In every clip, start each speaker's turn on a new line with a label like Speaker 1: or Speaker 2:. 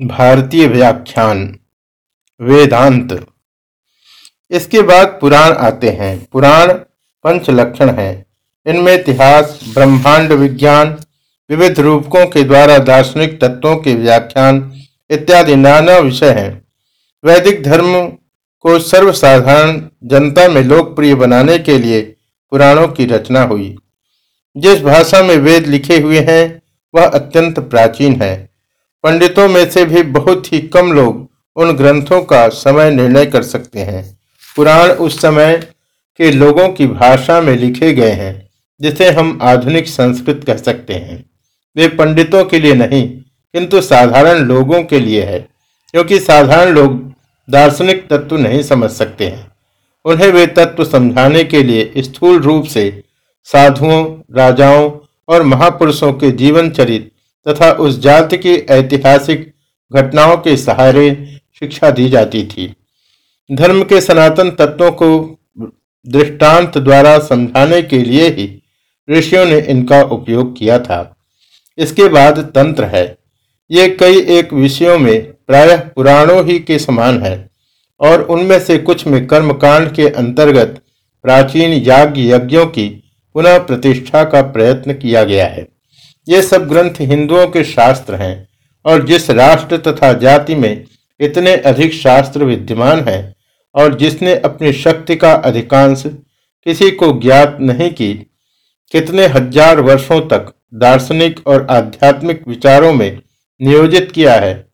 Speaker 1: भारतीय व्याख्यान, वेदांत। इसके बाद पुराण आते हैं। पुराण पंच लक्षण हैं। इनमें इतिहास, ब्रह्मांड विज्ञान, विविध रूपकों के द्वारा दार्शनिक तत्वों के व्याख्यान इत्यादि नाना विषय हैं। वैदिक धर्म को सर्वसाधारण जनता में लोकप्रिय बनाने के लिए पुराणों की रचना हुई। जिस भाषा में वेद लिखे हुए हैं, वह अत्यंत प्राचीन है। पंडितों में से भी बहुत ही कम लोग उन ग्रंथों का समय निर्णय कर सकते हैं। पुराण उस समय के लोगों की भाषा में लिखे गए हैं, जिसे हम आधुनिक संस्कृत कह सकते हैं। वे पंडितों के लिए नहीं, किंतु साधारण लोगों के लिए है, क्योंकि साधारण लोग दार्शनिक तत्व नहीं समझ सकते हैं। उन्हें वे तत्व समझाने के लिए स्थूल रूप से साधुओं, राजाओं और महापुरुषों के जीवन चरित्र तथा उस जाति की ऐतिहासिक घटनाओं के सहारे शिक्षा दी जाती थी। धर्म के सनातन तत्वों को दृष्टांत द्वारा समझाने के लिए ही ऋषियों ने इनका उपयोग किया था। इसके बाद तंत्र है। ये कई एक विषयों में प्रायः पुराणों ही के समान है और उनमें से कुछ में कर्मकांड के अंतर्गत प्राचीन याज्ञ यज्ञों की पुनः प्रतिष्ठा का प्रयत्न किया गया है। ये सब ग्रंथ हिंदुओं के शास्त्र हैं, और जिस राष्ट्र तथा जाति में इतने अधिक शास्त्र विद्यमान हैं, और जिसने अपनी शक्ति का अधिकांश किसी को ज्ञात नहीं की, कितने हज़ार वर्षों तक दार्शनिक और आध्यात्मिक विचारों में नियोजित किया है,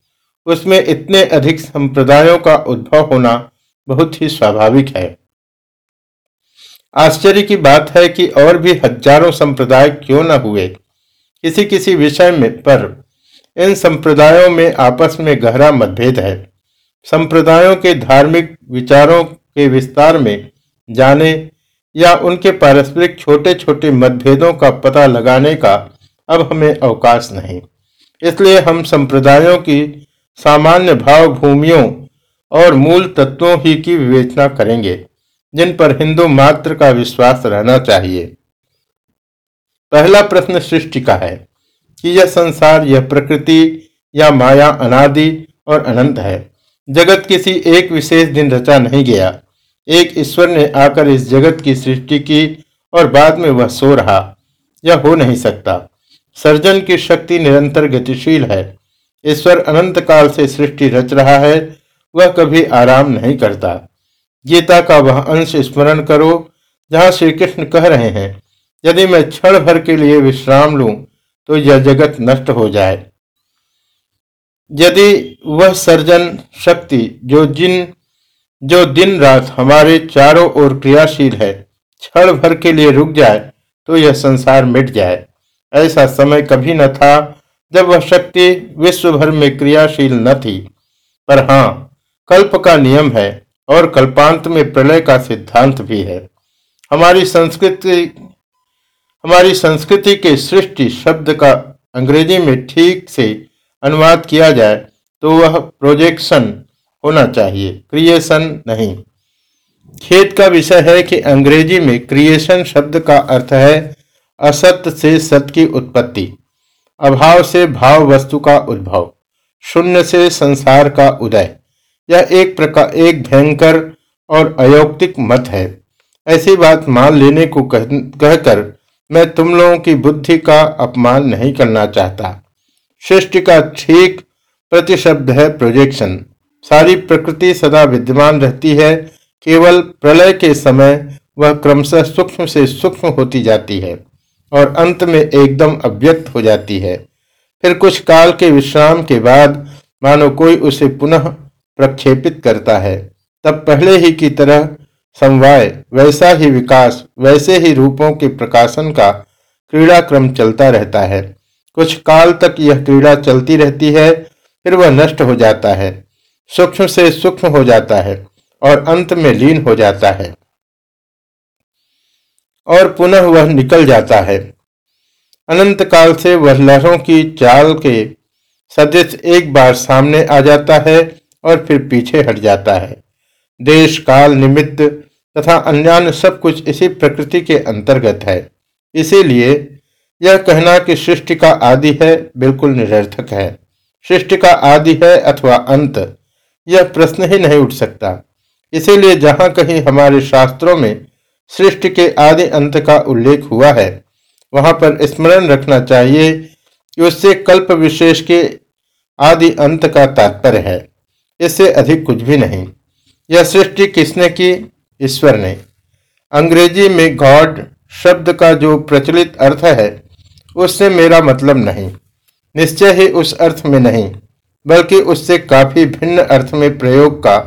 Speaker 1: उसमें इतने अधिक संप्रदायों का उद्भव होना बहुत ही स्वाभाविक है। आश्चर्य की बात है कि और भी हज़ारों संप्रदाय क्यों न हुए किसी किसी विषय में पर इन संप्रदायों में आपस में गहरा मतभेद है। संप्रदायों के धार्मिक विचारों के विस्तार में जाने या उनके पारस्परिक छोटे छोटे मतभेदों का पता लगाने का अब हमें अवकाश नहीं। इसलिए हम संप्रदायों की सामान्य भाव भूमियों और मूल तत्वों ही की विवेचना करेंगे, जिन पर हिंदू मात्र का विश्वास रहना चाहिए। पहला प्रश्न सृष्टि का है कि यह संसार, यह प्रकृति, या माया अनादि और अनंत है। जगत किसी एक विशेष दिन रचा नहीं गया। एक ईश्वर ने आकर इस जगत की सृष्टि की और बाद में वह सो रहा। यह हो नहीं सकता। सर्जन की शक्ति निरंतर गतिशील है। ईश्वर अनंत काल से सृष्टि रच रहा है, वह कभी आराम नहीं करता। गीता का वह अंश स्मरण करो, जहाँ श्री कृष्ण कह रहे हैं यदि मैं क्षण भर के लिए विश्राम लूँ तो यह जगत नष्ट हो जाए। यदि वह सर्जन शक्ति जो जिन, जो दिन रात हमारे चारों ओर क्रियाशील है, क्षण भर के लिए रुक जाए तो यह संसार मिट जाए। ऐसा समय कभी न था जब वह शक्ति विश्व भर में क्रियाशील न थी। पर हाँ कल्प का नियम है और कल्पांत में प्रलय का सिद्धांत भी है। हमारी संस्कृति हमारी संस्कृति के सृष्टि शब्द का अंग्रेज़ी में ठीक से अनुवाद किया जाए तो वह प्रोजेक्शन होना चाहिए क्रिएशन नहीं। खेत का विषय है कि अंग्रेज़ी में क्रिएशन शब्द का अर्थ है असत्य से सत्य की उत्पत्ति, अभाव से भाव वस्तु का उद्भव, शून्य से संसार का उदय। यह एक प्रकार, एक भयंकर और अयोक्तिक मत है। ऐसी बात मान लेने को कहकर कह मैं तुम लोगों की बुद्धि का अपमान नहीं करना चाहता। सृष्टि का ठीक प्रतिशब्द है प्रोजेक्शन सारी प्रकृति सदा विद्यमान रहती है। केवल प्रलय के समय वह क्रमशः सूक्ष्म से सूक्ष्म होती जाती है और अंत में एकदम अव्यक्त हो जाती है। फिर कुछ काल के विश्राम के बाद मानो कोई उसे पुनः प्रक्षेपित करता है। तब पहले ही की तरह समवाय, वैसा ही विकास, वैसे ही रूपों के प्रकाशन का क्रीड़ा क्रम चलता रहता है। कुछ काल तक यह क्रीड़ा चलती रहती है, फिर वह नष्ट हो जाता है। सूक्ष्म से सूक्ष्म हो जाता है और अंत में लीन हो जाता है। और पुनः वह निकल जाता है। अनंत काल से वह लहरों की चाल के सदृश एक बार सामने आ जाता है और फिर पीछे हट जाता है। देश काल निमित्त तथा अन्य सब कुछ इसी प्रकृति के अंतर्गत है। इसीलिए यह कहना कि सृष्टि का आदि है बिल्कुल निरर्थक है। सृष्टि का आदि है अथवा अंत, यह प्रश्न ही नहीं उठ सकता। इसीलिए जहाँ कहीं हमारे शास्त्रों में सृष्टि के आदि अंत का उल्लेख हुआ है, वहाँ पर स्मरण रखना चाहिए कि उससे कल्प विशेष के आदि अंत का तात्पर्य है। इससे अधिक कुछ भी नहीं। यह सृष्टि किसने की ईश्वर ने। अंग्रेज़ी में गॉड शब्द का जो प्रचलित अर्थ है, उससे मेरा मतलब नहीं। निश्चय ही उस अर्थ में नहीं, बल्कि उससे काफ़ी भिन्न अर्थ में प्रयोग का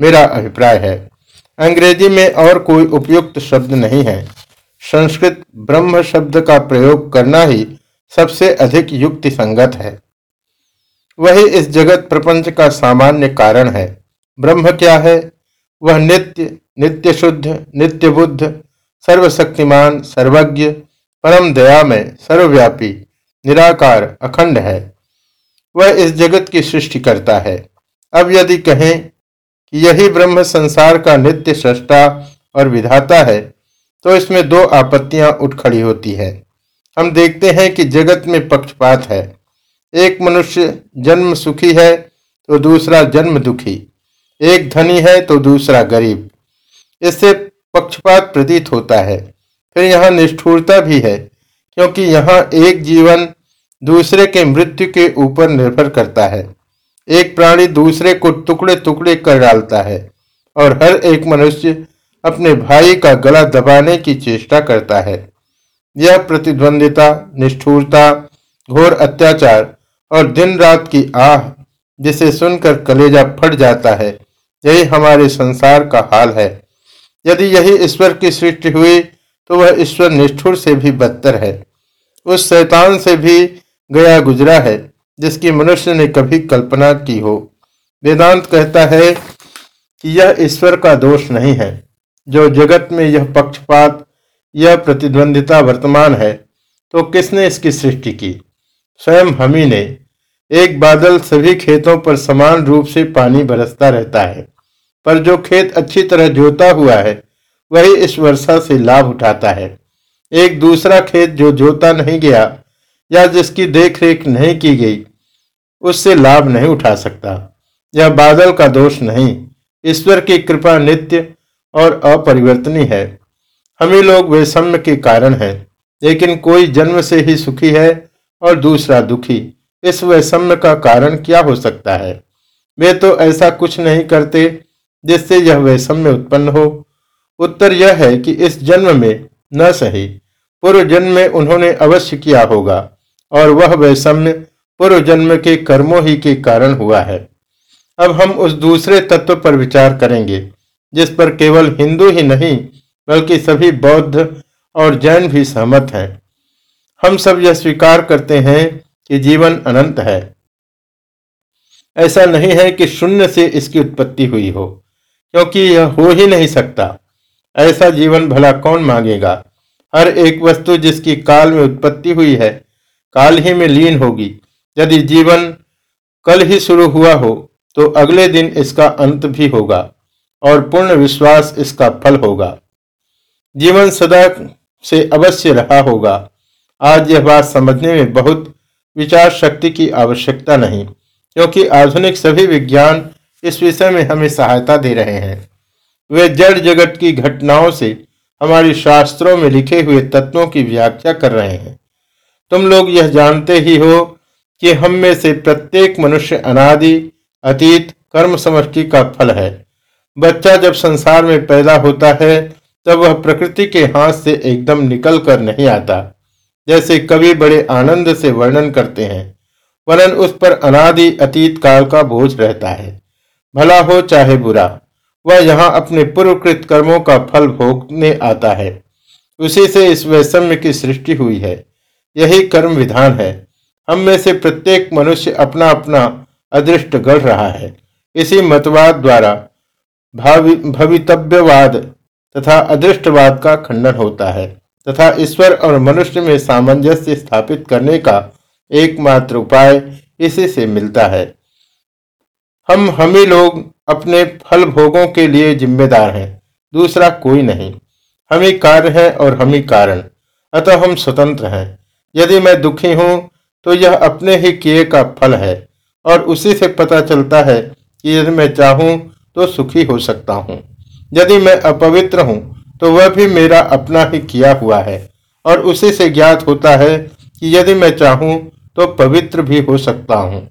Speaker 1: मेरा अभिप्राय है। अंग्रेज़ी में और कोई उपयुक्त शब्द नहीं है। संस्कृत ब्रह्म शब्द का प्रयोग करना ही सबसे अधिक युक्ति संगत है। वही इस जगत प्रपंच का सामान्य कारण है। ब्रह्म क्या है? वह नित्य नित्य शुद्ध नित्य बुद्ध सर्वशक्तिमान, सर्वज्ञ, परम दया में सर्वव्यापी, निराकार, अखंड है। वह इस जगत की सृष्टि करता है। अब यदि कहें कि यही ब्रह्म संसार का नित्य सृष्टा और विधाता है तो इसमें दो आपत्तियाँ उठ खड़ी होती है। हम देखते हैं कि जगत में पक्षपात है। एक मनुष्य जन्म सुखी है तो दूसरा जन्म दुखी। एक धनी है तो दूसरा गरीब। इससे पक्षपात प्रतीत होता है। फिर यहाँ निष्ठुरता भी है, क्योंकि यहाँ एक जीवन दूसरे के मृत्यु के ऊपर निर्भर करता है। एक प्राणी दूसरे को टुकड़े टुकड़े कर डालता है, और हर एक मनुष्य अपने भाई का गला दबाने की चेष्टा करता है। यह प्रतिद्वंदिता, निष्ठुरता, घोर अत्याचार और दिन रात की आह, जिसे सुनकर कलेजा फट जाता है। यही हमारे संसार का हाल है। यदि यही ईश्वर की सृष्टि हुई तो वह ईश्वर निष्ठुर से भी बदतर है। उस शैतान से भी गया गुजरा है, जिसकी मनुष्य ने कभी कल्पना की हो। वेदांत कहता है कि यह ईश्वर का दोष नहीं है। जो जगत में यह पक्षपात, यह प्रतिद्वंदिता वर्तमान है तो किसने इसकी सृष्टि की? स्वयं हम ही ने। एक बादल सभी खेतों पर समान रूप से पानी बरसता रहता है, पर जो खेत अच्छी तरह जोता हुआ है, वही इस वर्षा से लाभ उठाता है। एक दूसरा खेत जो जोता नहीं गया या जिसकी देखरेख नहीं की गई, उससे लाभ नहीं उठा सकता। यह बादल का दोष नहीं, ईश्वर की कृपा नित्य और अपरिवर्तनीय है। हम लोग वैषम्य के कारण हैं, लेकिन कोई जन्म से ही सुखी है और दूसरा दुखी। इस वैषम्य का कारण क्या हो सकता है? वे तो ऐसा कुछ नहीं करते जिससे यह वैषम्य उत्पन्न हो। उत्तर यह है कि इस जन्म में न सही। पूर्व जन्म में उन्होंने अवश्य किया होगा और वह वैषम्य पूर्व जन्म के कर्मों ही के कारण हुआ है। अब हम उस दूसरे तत्व पर विचार करेंगे, जिस पर केवल हिंदू ही नहीं, बल्कि सभी बौद्ध और जैन भी सहमत हैं। हम सब यह स्वीकार करते हैं कि जीवन अनंत है। ऐसा नहीं है कि शून्य से इसकी उत्पत्ति हुई हो, क्योंकि यह हो ही नहीं सकता। ऐसा जीवन भला कौन मांगेगा? हर एक वस्तु जिसकी काल में उत्पत्ति हुई है, काल ही में लीन होगी। यदि जीवन कल ही शुरू हुआ हो तो अगले दिन इसका अंत भी होगा, और पूर्ण विश्वास इसका फल होगा। जीवन सदा से अवश्य रहा होगा। आज यह बात समझने में बहुत विचार शक्ति की आवश्यकता नहीं, क्योंकि आधुनिक सभी विज्ञान इस विषय में हमें सहायता दे रहे हैं। वे जड़ जगत की घटनाओं से हमारी शास्त्रों में लिखे हुए तत्वों की व्याख्या कर रहे हैं। तुम लोग यह जानते ही हो कि हम में से प्रत्येक मनुष्य अनादि, अतीत, कर्म समष्टि का फल है। बच्चा जब संसार में पैदा होता है, तब वह प्रकृति के हाथ से एकदम निकल कर नहीं आता। जैसे कवि बड़े आनंद से वर्णन करते हैं। वरन उस पर अनादि अतीत काल का बोझ रहता है। भला हो चाहे बुरा, वह यहाँ अपने पूर्वकृत कर्मों का फल भोगने आता है। उसी से इस वैषम्य की सृष्टि हुई है। यही कर्म विधान है। हम में से प्रत्येक मनुष्य अपना अपना अदृष्ट गढ़ रहा है। इसी मतवाद द्वारा भवितव्यवाद तथा अदृष्टवाद का खंडन होता है। तथा ईश्वर और मनुष्य में सामंजस्य स्थापित करने का एकमात्र उपाय इसी से मिलता है। हम हम ही लोग अपने फल भोगों के लिए जिम्मेदार हैं, दूसरा कोई नहीं। हम ही कार्य है और हम ही कारण, अतः हम स्वतंत्र हैं। यदि मैं दुखी हूँ तो यह अपने ही किए का फल है, और उसी से पता चलता है कि यदि मैं चाहूँ तो सुखी हो सकता हूँ। यदि मैं अपवित्र हूँ तो वह भी मेरा अपना ही किया हुआ है। और उसी से ज्ञात होता है कि यदि मैं चाहूँ तो पवित्र भी हो सकता हूँ।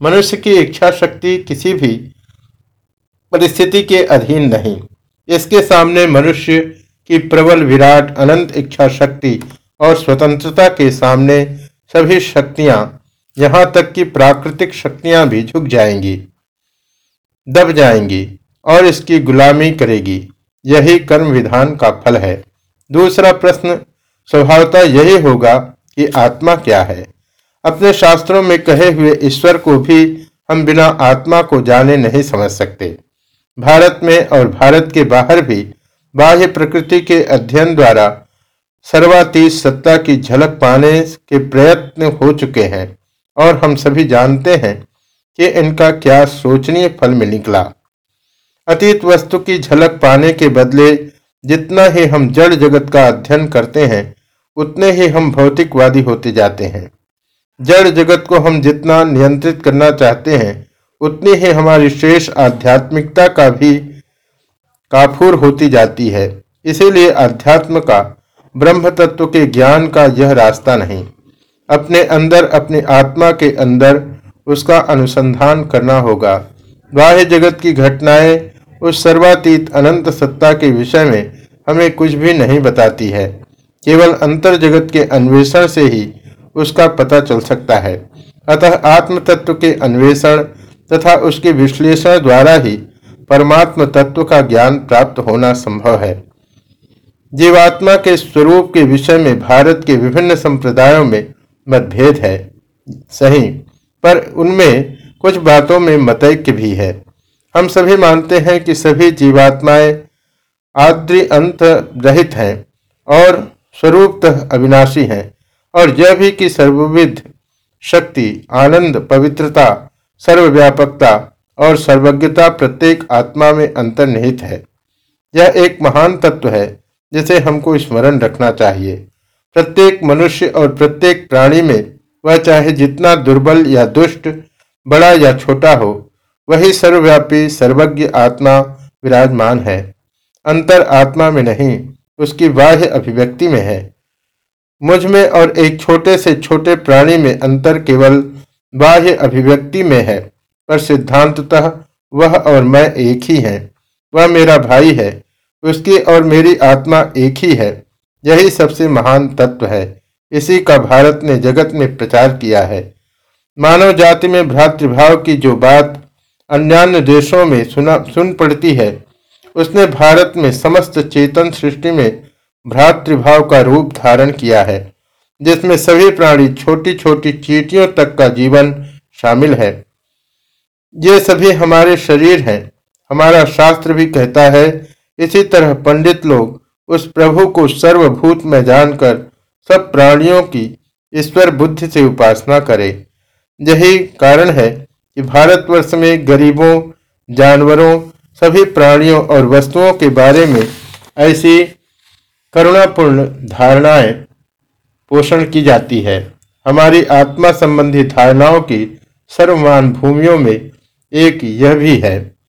Speaker 1: मनुष्य की इच्छा शक्ति किसी भी परिस्थिति के अधीन नहीं। इसके सामने मनुष्य की प्रबल विराट, अनंत इच्छा शक्ति और स्वतंत्रता के सामने सभी शक्तियाँ, यहाँ तक कि प्राकृतिक शक्तियाँ भी झुक जाएँगी, दब जाएँगी और इसकी गुलामी करेगी। यही कर्म विधान का फल है। दूसरा प्रश्न, स्वभावता यही होगा कि आत्मा क्या है। अपने शास्त्रों में कहे हुए ईश्वर को भी हम बिना आत्मा को जाने नहीं समझ सकते। भारत में और भारत के बाहर भी बाह्य प्रकृति के अध्ययन द्वारा सर्वातीत सत्ता की झलक पाने के प्रयत्न हो चुके हैं और हम सभी जानते हैं कि इनका क्या सोचनीय फल में निकला। अतीत वस्तु की झलक पाने के बदले जितना ही हम जड़ जगत का अध्ययन करते हैं, उतने ही हम भौतिकवादी होते जाते हैं। जड़ जगत को हम जितना नियंत्रित करना चाहते हैं, उतनी ही हमारी शेष आध्यात्मिकता का भी काफूर होती जाती है। इसीलिए अध्यात्म का ब्रह्म तत्व के ज्ञान का यह रास्ता नहीं। अपने अंदर, अपनी आत्मा के अंदर उसका अनुसंधान करना होगा। बाह्य जगत की घटनाएँ उस सर्वातीत अनंत सत्ता के विषय में हमें कुछ भी नहीं बताती है। केवल अंतर जगत के अन्वेषण से ही उसका पता चल सकता है। अतः आत्म तत्व के अन्वेषण तथा उसके विश्लेषण द्वारा ही परमात्म तत्व का ज्ञान प्राप्त होना संभव है। जीवात्मा के स्वरूप के विषय में भारत के विभिन्न संप्रदायों में मतभेद है। सही, पर उनमें कुछ बातों में मतैक्य भी है। हम सभी मानते हैं कि सभी जीवात्माएँ आद्रि अंत रहित हैं और स्वरूपतः अविनाशी हैं और यह भी कि सर्वविध शक्ति, आनंद, पवित्रता, सर्वव्यापकता और सर्वज्ञता प्रत्येक आत्मा में अंतर्निहित है। यह एक महान तत्व है जिसे हमको स्मरण रखना चाहिए। प्रत्येक मनुष्य और प्रत्येक प्राणी में वह चाहे जितना दुर्बल या दुष्ट बड़ा या छोटा हो, वही सर्वव्यापी, सर्वज्ञ आत्मा विराजमान है। अंतर आत्मा में नहीं, उसकी बाह्य अभिव्यक्ति में है। मुझमें और एक छोटे से छोटे प्राणी में अंतर केवल बाह्य अभिव्यक्ति में है, पर सिद्धांततः वह और मैं एक ही हैं। वह मेरा भाई है, उसकी और मेरी आत्मा एक ही है। यही सबसे महान तत्व है। इसी का भारत ने जगत में प्रचार किया है। मानव जाति में भ्रातृभाव की जो बात अन्य देशों में सुना, सुन पड़ती है, उसने भारत में समस्त चेतन सृष्टि में भ्रातृभाव का रूप धारण किया है, जिसमें सभी प्राणी छोटी छोटी चीटियों तक का जीवन शामिल है। ये सभी हमारे शरीर हैं। हमारा शास्त्र भी कहता है, इसी तरह पंडित लोग उस प्रभु को सर्वभूत में जानकर सब प्राणियों की ईश्वर बुद्धि से उपासना करें। यही कारण है कि भारतवर्ष में गरीबों, जानवरों, सभी प्राणियों और वस्तुओं के बारे में ऐसी करुणापूर्ण धारणाएँ पोषण की जाती है। हमारी आत्मा संबंधी धारणाओं की सर्वमान भूमियों में एक यह भी है।